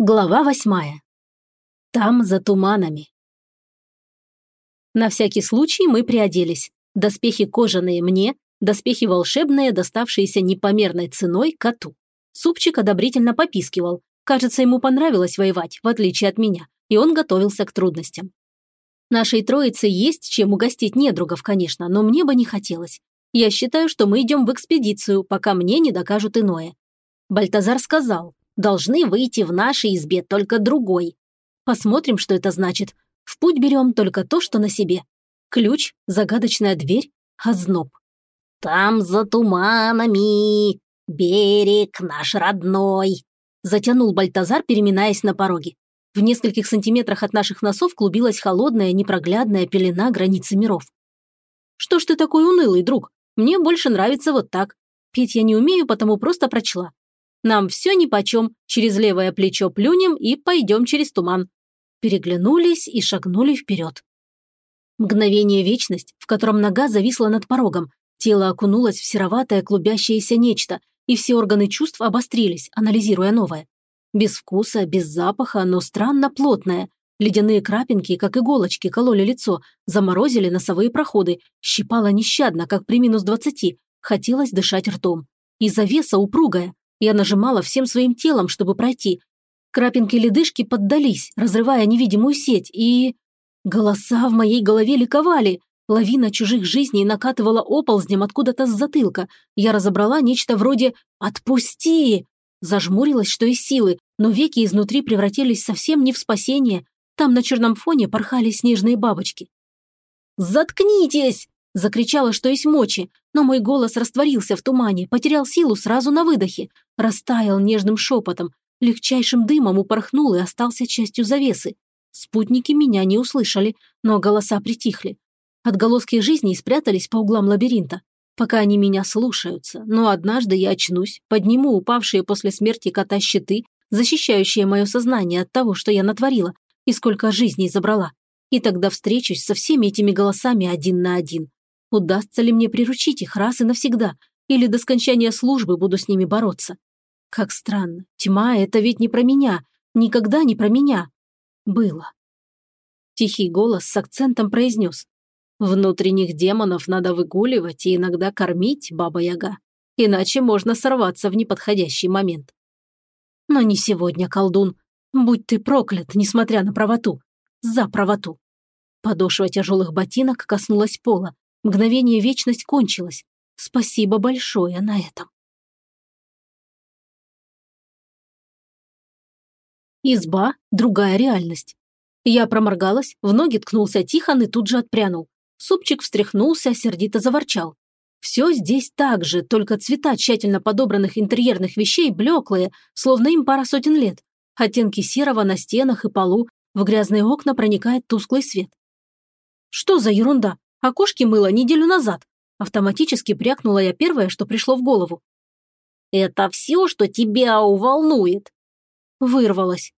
Глава восьмая. Там за туманами. На всякий случай мы приоделись. Доспехи кожаные мне, доспехи волшебные, доставшиеся непомерной ценой коту. Супчик одобрительно попискивал. Кажется, ему понравилось воевать, в отличие от меня, и он готовился к трудностям. Нашей троице есть чем угостить недругов, конечно, но мне бы не хотелось. Я считаю, что мы идем в экспедицию, пока мне не докажут иное. Бальтазар сказал, должны выйти в нашей избе только другой. Посмотрим, что это значит. В путь берем только то, что на себе. Ключ, загадочная дверь, озноб. «Там за туманами, берег наш родной», затянул Бальтазар, переминаясь на пороге. В нескольких сантиметрах от наших носов клубилась холодная, непроглядная пелена границы миров. «Что ж ты такой унылый, друг? Мне больше нравится вот так. Петь я не умею, потому просто прочла. Нам все нипочем, через левое плечо плюнем и пойдем через туман». Переглянулись и шагнули вперед. Мгновение вечность, в котором нога зависла над порогом, тело окунулось в сероватое клубящееся нечто, и все органы чувств обострились, анализируя новое. Без вкуса, без запаха, но странно плотное. Ледяные крапинки, как иголочки, кололи лицо, заморозили носовые проходы, щипало нещадно, как при минус двадцати, хотелось дышать ртом. И завеса упругая, я нажимала всем своим телом, чтобы пройти. Крапинки ледышки поддались, разрывая невидимую сеть, и... Голоса в моей голове ликовали. Лавина чужих жизней накатывала оползнем откуда-то с затылка. Я разобрала нечто вроде «Отпусти!». Зажмурилась, что из силы, но веки изнутри превратились совсем не в спасение. Там на черном фоне порхали снежные бабочки. «Заткнитесь!» Закричала, что есть мочи, но мой голос растворился в тумане, потерял силу сразу на выдохе, растаял нежным шепотом, легчайшим дымом упорхнул и остался частью завесы. Спутники меня не услышали, но голоса притихли. Отголоски жизни спрятались по углам лабиринта, пока они меня слушаются, но однажды я очнусь, подниму упавшие после смерти кота щиты, защищающие мое сознание от того, что я натворила и сколько жизней забрала. И тогда встречусь со всеми этими голосами один на один. Удастся ли мне приручить их раз и навсегда, или до скончания службы буду с ними бороться? Как странно, тьма – это ведь не про меня, никогда не про меня. Было. Тихий голос с акцентом произнес. Внутренних демонов надо выгуливать и иногда кормить, баба-яга. Иначе можно сорваться в неподходящий момент. Но не сегодня, колдун. Будь ты проклят, несмотря на правоту. За правоту. Подошва тяжелых ботинок коснулась пола, Мгновение вечность кончилась. Спасибо большое на этом. Изба – другая реальность. Я проморгалась, в ноги ткнулся Тихон и тут же отпрянул. Супчик встряхнулся, сердито заворчал. Все здесь так же, только цвета тщательно подобранных интерьерных вещей блеклые, словно им пара сотен лет. Оттенки серого на стенах и полу, в грязные окна проникает тусклый свет. Что за ерунда? Окошки мыла неделю назад. Автоматически прякнула я первое, что пришло в голову. «Это все, что тебя уволнует?» Вырвалась.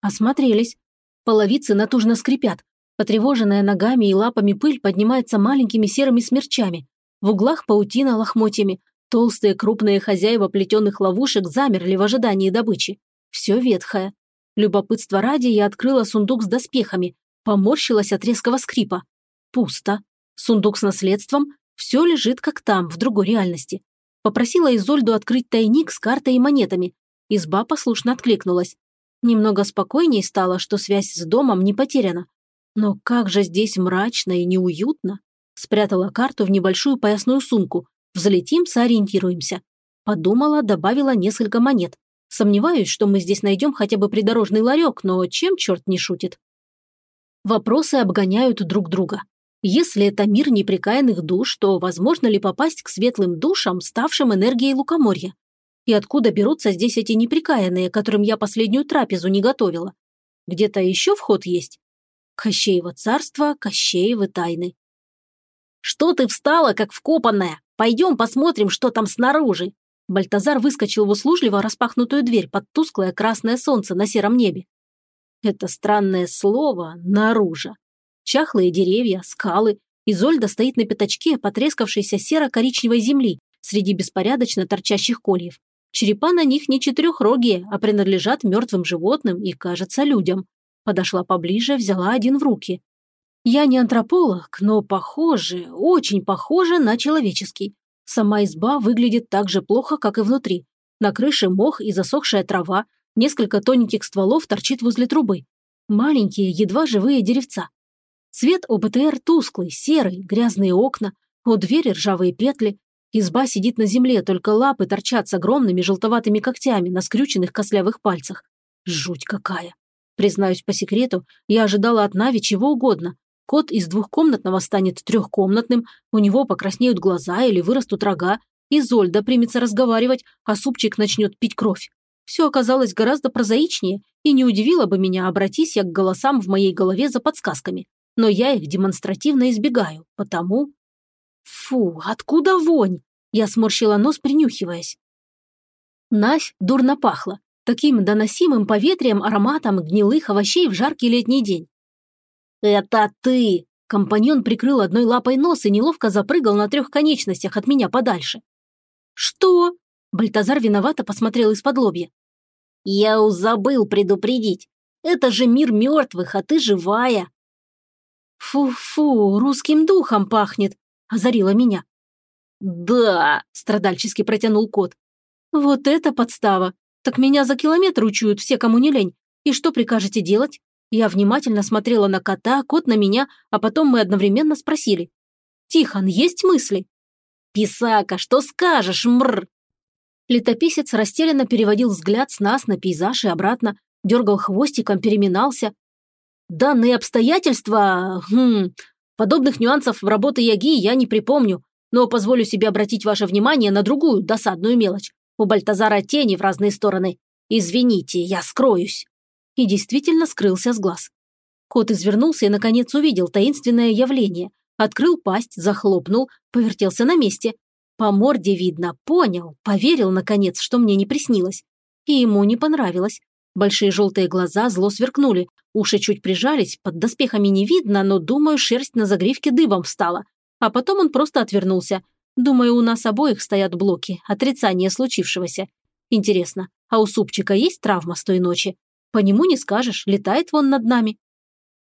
Осмотрелись. Половицы натужно скрипят. Потревоженная ногами и лапами пыль поднимается маленькими серыми смерчами. В углах паутина лохмотьями. Толстые крупные хозяева плетеных ловушек замерли в ожидании добычи. Все ветхое. Любопытство ради я открыла сундук с доспехами. Поморщилась от резкого скрипа. Пусто. Сундук с наследством – все лежит как там, в другой реальности. Попросила Изольду открыть тайник с картой и монетами. Изба послушно откликнулась. Немного спокойней стало, что связь с домом не потеряна. Но как же здесь мрачно и неуютно. Спрятала карту в небольшую поясную сумку. Взлетим, сориентируемся. Подумала, добавила несколько монет. Сомневаюсь, что мы здесь найдем хотя бы придорожный ларек, но чем черт не шутит? Вопросы обгоняют друг друга. Если это мир непрекаянных душ, то возможно ли попасть к светлым душам, ставшим энергией лукоморья? И откуда берутся здесь эти непрекаянные, которым я последнюю трапезу не готовила? Где-то еще вход есть? Кощеево царство, Кощеевы тайны. «Что ты встала, как вкопанная? Пойдем посмотрим, что там снаружи!» Бальтазар выскочил в услужливо распахнутую дверь под тусклое красное солнце на сером небе. Это странное слово «наружа». Чахлые деревья, скалы. Изольда стоит на пятачке потрескавшейся серо-коричневой земли среди беспорядочно торчащих кольев. Черепа на них не четырехрогие, а принадлежат мертвым животным и, кажется, людям. Подошла поближе, взяла один в руки. Я не антрополог, но похоже, очень похоже на человеческий. Сама изба выглядит так же плохо, как и внутри. На крыше мох и засохшая трава, несколько тоненьких стволов торчит возле трубы. Маленькие, едва живые деревца. Цвет ОБТР тусклый, серый, грязные окна, у двери ржавые петли, Изба сидит на земле, только лапы торчат с огромными желтоватыми когтями на скрюченных костлявых пальцах. Жуть какая! Признаюсь по секрету, я ожидала от Нави чего угодно. Кот из двухкомнатного станет трехкомнатным, у него покраснеют глаза или вырастут рога, и Зольда примется разговаривать, а супчик начнет пить кровь. Все оказалось гораздо прозаичнее, и не удивило бы меня, обратись я к голосам в моей голове за подсказками. Но я их демонстративно избегаю, потому... Фу, откуда вонь? Я сморщила нос, принюхиваясь. Навь дурно пахла, таким доносимым поветрием ароматом гнилых овощей в жаркий летний день. «Это ты!» Компаньон прикрыл одной лапой нос и неловко запрыгал на трех конечностях от меня подальше. «Что?» Бальтазар виновато посмотрел из-под лобья. «Я забыл предупредить. Это же мир мертвых, а ты живая!» «Фу-фу, русским духом пахнет!» озарила меня. «Да!» – страдальчески протянул кот. «Вот это подстава! Так меня за километр учуют все, кому не лень. И что прикажете делать?» Я внимательно смотрела на кота, кот на меня, а потом мы одновременно спросили. «Тихон, есть мысли?» «Писака, что скажешь, мр?» Летописец растерянно переводил взгляд с нас на пейзаж и обратно, дергал хвостиком, переминался. «Данные обстоятельства... Хм, Подобных нюансов в работе Яги я не припомню, но позволю себе обратить ваше внимание на другую досадную мелочь. У Бальтазара тени в разные стороны. Извините, я скроюсь». И действительно скрылся с глаз. Кот извернулся и, наконец, увидел таинственное явление. Открыл пасть, захлопнул, повертелся на месте. По морде видно, понял, поверил, наконец, что мне не приснилось. И ему не понравилось. Большие желтые глаза зло сверкнули, уши чуть прижались, под доспехами не видно, но, думаю, шерсть на загривке дыбом встала. А потом он просто отвернулся. Думаю, у нас обоих стоят блоки, отрицание случившегося. Интересно, а у супчика есть травма с той ночи? По нему не скажешь, летает вон над нами.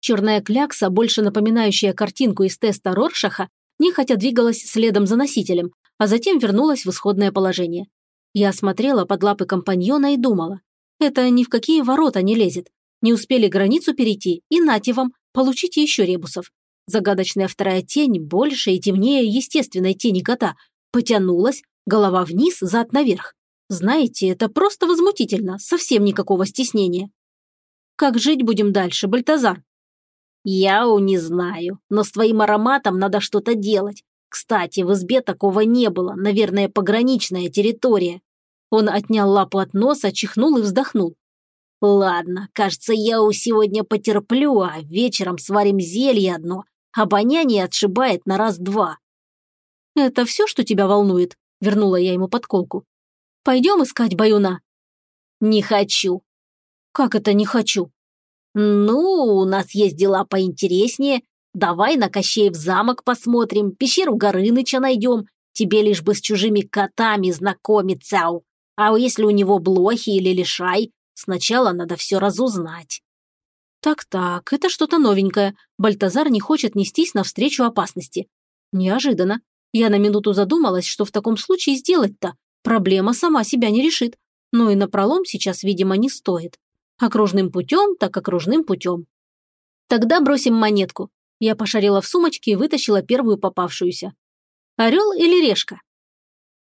Черная клякса, больше напоминающая картинку из теста Роршаха, нехотя двигалась следом за носителем, а затем вернулась в исходное положение. Я смотрела под лапы компаньона и думала, это ни в какие ворота не лезет. Не успели границу перейти, и нате вам, получите еще ребусов. Загадочная вторая тень, больше и темнее естественной тени кота, потянулась, голова вниз, зад наверх. Знаете, это просто возмутительно, совсем никакого стеснения. Как жить будем дальше, Бальтазар? Я не знаю, но с твоим ароматом надо что-то делать. Кстати, в избе такого не было, наверное, пограничная территория. Он отнял лапу от носа, чихнул и вздохнул. «Ладно, кажется, я у сегодня потерплю, а вечером сварим зелье одно. Обоняние отшибает на раз-два». «Это все, что тебя волнует?» – вернула я ему подколку. «Пойдем искать баюна». «Не хочу». «Как это не хочу?» «Ну, у нас есть дела поинтереснее. Давай на Кощеев замок посмотрим, пещеру Горыныча найдем. Тебе лишь бы с чужими котами знакомиться. А если у него блохи или лишай, сначала надо все разузнать. Так-так, это что-то новенькое. Бальтазар не хочет нестись навстречу опасности. Неожиданно. Я на минуту задумалась, что в таком случае сделать-то. Проблема сама себя не решит. Но и на пролом сейчас, видимо, не стоит. Окружным путем, так окружным путем. Тогда бросим монетку. Я пошарила в сумочке и вытащила первую попавшуюся. Орел или решка?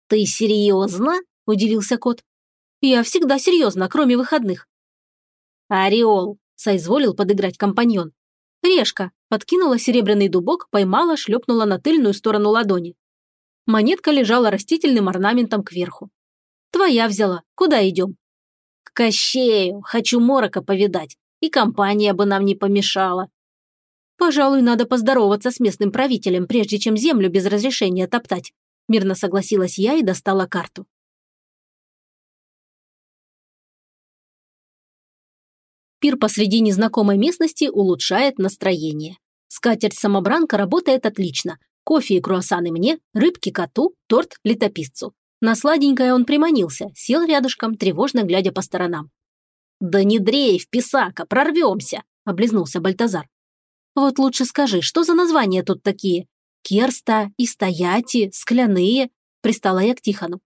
Ты серьезно? – удивился кот. «Я всегда серьезно, кроме выходных». «Ореол», – соизволил подыграть компаньон. «Решка», – подкинула серебряный дубок, поймала, шлепнула на тыльную сторону ладони. Монетка лежала растительным орнаментом кверху. «Твоя взяла. Куда идем?» «К Кощею. Хочу Морока повидать. И компания бы нам не помешала». «Пожалуй, надо поздороваться с местным правителем, прежде чем землю без разрешения топтать», мирно согласилась я и достала карту. Пир посреди незнакомой местности улучшает настроение. Скатерть-самобранка работает отлично. Кофе и круассаны мне, рыбки коту, торт летописцу. На сладенькое он приманился, сел рядышком, тревожно глядя по сторонам. «Да не дрейф, писака, прорвемся!» – облизнулся Бальтазар. «Вот лучше скажи, что за названия тут такие? Керста, Истояти, Скляные?» – пристала я к Тихону.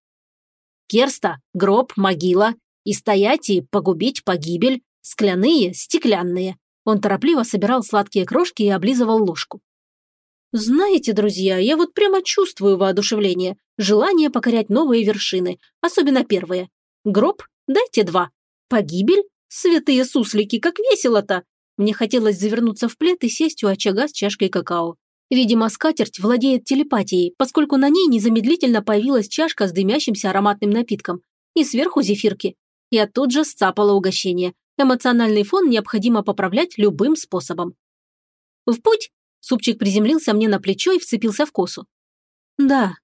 «Керста – гроб, могила, Истояти – погубить, погибель, Скляные – стеклянные». Он торопливо собирал сладкие крошки и облизывал ложку. Знаете, друзья, я вот прямо чувствую воодушевление, желание покорять новые вершины, особенно первые. Гроб? Дайте два. Погибель? Святые суслики, как весело-то! Мне хотелось завернуться в плед и сесть у очага с чашкой какао. Видимо, скатерть владеет телепатией, поскольку на ней незамедлительно появилась чашка с дымящимся ароматным напитком. И сверху зефирки. Я тут же сцапала угощение. Эмоциональный фон необходимо поправлять любым способом. В путь Супчик приземлился мне на плечо и вцепился в косу. Да,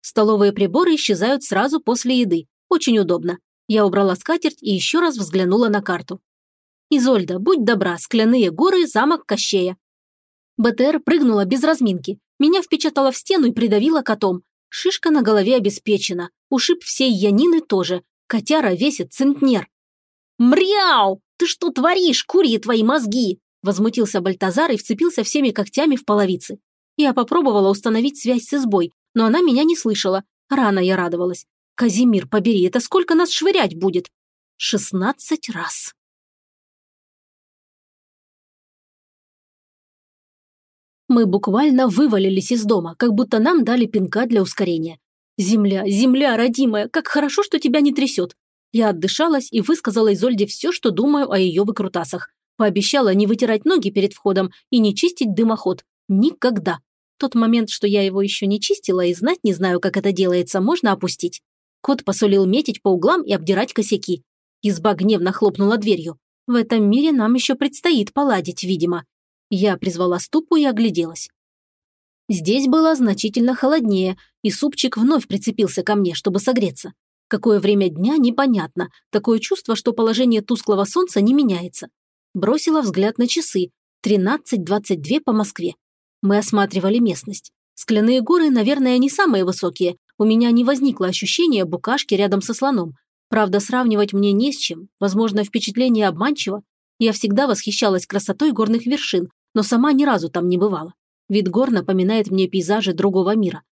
столовые приборы исчезают сразу после еды. Очень удобно. Я убрала скатерть и еще раз взглянула на карту. «Изольда, будь добра, скляные горы, замок Кощея». БТР прыгнула без разминки. Меня впечатала в стену и придавила котом. Шишка на голове обеспечена. Ушиб всей янины тоже. Котяра весит центнер. «Мряу! Ты что творишь, курьи твои мозги?» Возмутился Бальтазар и вцепился всеми когтями в половицы. Я попробовала установить связь с избой, но она меня не слышала. Рано я радовалась. Казимир, побери, это сколько нас швырять будет? Шестнадцать раз. Мы буквально вывалились из дома, как будто нам дали пинка для ускорения. «Земля, земля, родимая, как хорошо, что тебя не трясет!» Я отдышалась и высказала Изольде все, что думаю о ее выкрутасах. Пообещала не вытирать ноги перед входом и не чистить дымоход. Никогда. Тот момент, что я его еще не чистила и знать не знаю, как это делается, можно опустить. Кот посулил метить по углам и обдирать косяки. Изба гневно хлопнула дверью. В этом мире нам еще предстоит поладить, видимо. Я призвала ступу и огляделась. Здесь было значительно холоднее, и супчик вновь прицепился ко мне, чтобы согреться. Какое время дня, непонятно. Такое чувство, что положение тусклого солнца не меняется. Бросила взгляд на часы. 13.22 по Москве. Мы осматривали местность. Скляные горы, наверное, не самые высокие. У меня не возникло ощущения букашки рядом со слоном. Правда, сравнивать мне не с чем. Возможно, впечатление обманчиво. Я всегда восхищалась красотой горных вершин, но сама ни разу там не бывала. Вид гор напоминает мне пейзажи другого мира.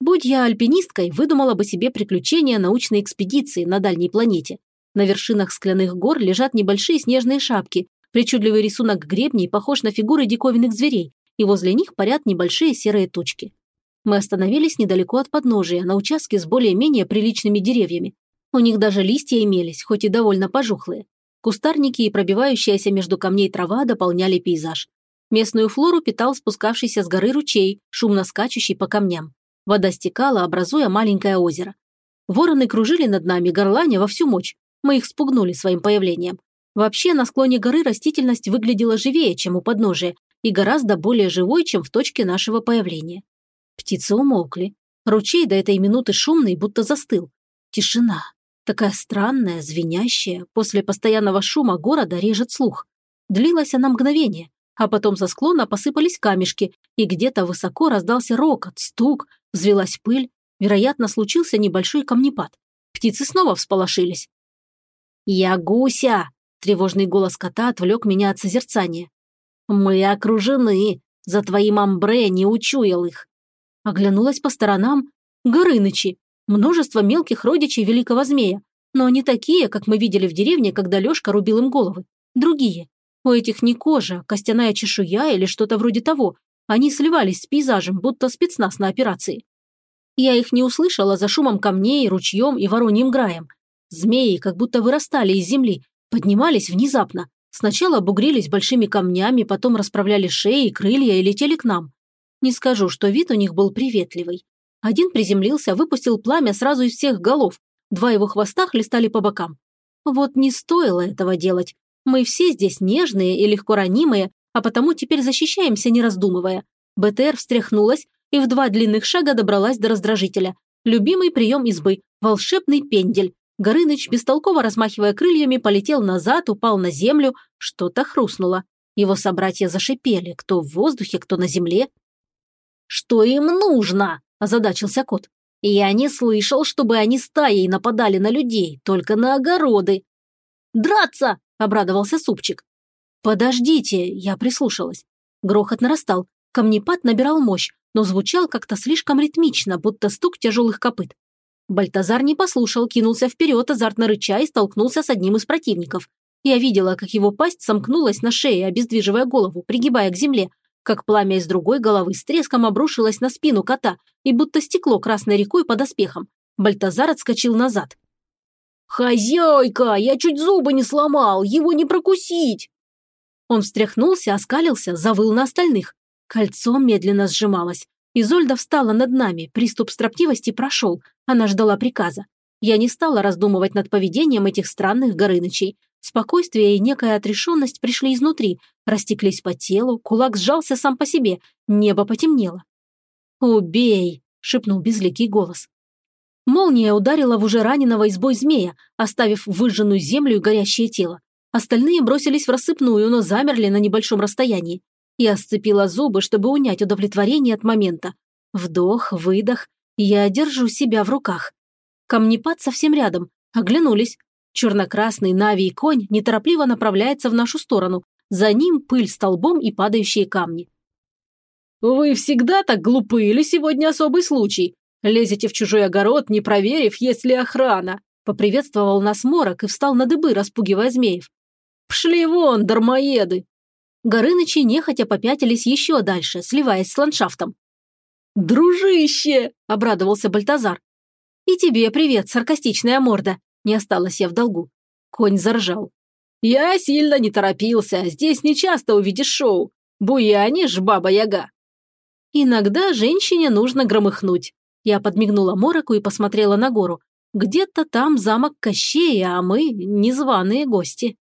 Будь я альпинисткой, выдумала бы себе приключения научной экспедиции на дальней планете. На вершинах скляных гор лежат небольшие снежные шапки, Причудливый рисунок гребней похож на фигуры диковинных зверей, и возле них парят небольшие серые тучки. Мы остановились недалеко от подножия, на участке с более-менее приличными деревьями. У них даже листья имелись, хоть и довольно пожухлые. Кустарники и пробивающаяся между камней трава дополняли пейзаж. Местную флору питал спускавшийся с горы ручей, шумно скачущий по камням. Вода стекала, образуя маленькое озеро. Вороны кружили над нами, горланя во всю мощь. Мы их спугнули своим появлением. Вообще, на склоне горы растительность выглядела живее, чем у подножия, и гораздо более живой, чем в точке нашего появления. Птицы умолкли. Ручей до этой минуты шумный, будто застыл. Тишина. Такая странная, звенящая, после постоянного шума города режет слух. Длилась она мгновение, а потом со склона посыпались камешки, и где-то высоко раздался рокот, стук, взвелась пыль. Вероятно, случился небольшой камнепад. Птицы снова всполошились. «Я гуся!» Тревожный голос кота отвлек меня от созерцания. «Мы окружены. За твоим амбре не учуял их». Оглянулась по сторонам. Горынычи. Множество мелких родичей великого змея. Но они такие, как мы видели в деревне, когда Лёшка рубил им головы. Другие. У этих не кожа, костяная чешуя или что-то вроде того. Они сливались с пейзажем, будто спецназ на операции. Я их не услышала за шумом камней, ручьем и вороньим граем. Змеи как будто вырастали из земли, Поднимались внезапно. Сначала бугрились большими камнями, потом расправляли шеи, крылья и летели к нам. Не скажу, что вид у них был приветливый. Один приземлился, выпустил пламя сразу из всех голов. Два его хвоста хлестали по бокам. Вот не стоило этого делать. Мы все здесь нежные и легко ранимые, а потому теперь защищаемся, не раздумывая. БТР встряхнулась и в два длинных шага добралась до раздражителя. Любимый прием избы – волшебный пендель. Горыныч, бестолково размахивая крыльями, полетел назад, упал на землю, что-то хрустнуло. Его собратья зашипели, кто в воздухе, кто на земле. «Что им нужно?» – озадачился кот. Я не слышал, чтобы они стаей нападали на людей, только на огороды. «Драться!» – обрадовался супчик. «Подождите!» – я прислушалась. Грохот нарастал. Камнепад набирал мощь, но звучал как-то слишком ритмично, будто стук тяжелых копыт. Бальтазар не послушал, кинулся вперед, азартно рыча и столкнулся с одним из противников. Я видела, как его пасть сомкнулась на шее, обездвиживая голову, пригибая к земле, как пламя из другой головы с треском обрушилось на спину кота и будто стекло красной рекой под оспехом. Бальтазар отскочил назад. «Хозяйка, я чуть зубы не сломал, его не прокусить!» Он встряхнулся, оскалился, завыл на остальных. Кольцо медленно сжималось. Изольда встала над нами, приступ строптивости прошел, она ждала приказа. Я не стала раздумывать над поведением этих странных горынычей. Спокойствие и некая отрешенность пришли изнутри, растеклись по телу, кулак сжался сам по себе, небо потемнело. «Убей!» – шепнул безликий голос. Молния ударила в уже раненого избой змея, оставив выжженную землю и горящее тело. Остальные бросились в рассыпную, но замерли на небольшом расстоянии. Я сцепила зубы, чтобы унять удовлетворение от момента. Вдох, выдох. Я держу себя в руках. Камнепад совсем рядом. Оглянулись. Черно-красный Нави конь неторопливо направляется в нашу сторону. За ним пыль столбом и падающие камни. «Вы всегда так глупы или сегодня особый случай? Лезете в чужой огород, не проверив, есть ли охрана?» Поприветствовал нас Морок и встал на дыбы, распугивая змеев. «Пшли вон, дармоеды!» Горынычи нехотя попятились еще дальше, сливаясь с ландшафтом. «Дружище!» – обрадовался Бальтазар. «И тебе привет, саркастичная морда!» – не осталась я в долгу. Конь заржал. «Я сильно не торопился, здесь нечасто увидишь шоу. Буянишь, баба-яга!» «Иногда женщине нужно громыхнуть». Я подмигнула Мороку и посмотрела на гору. «Где-то там замок Кощея, а мы – незваные гости».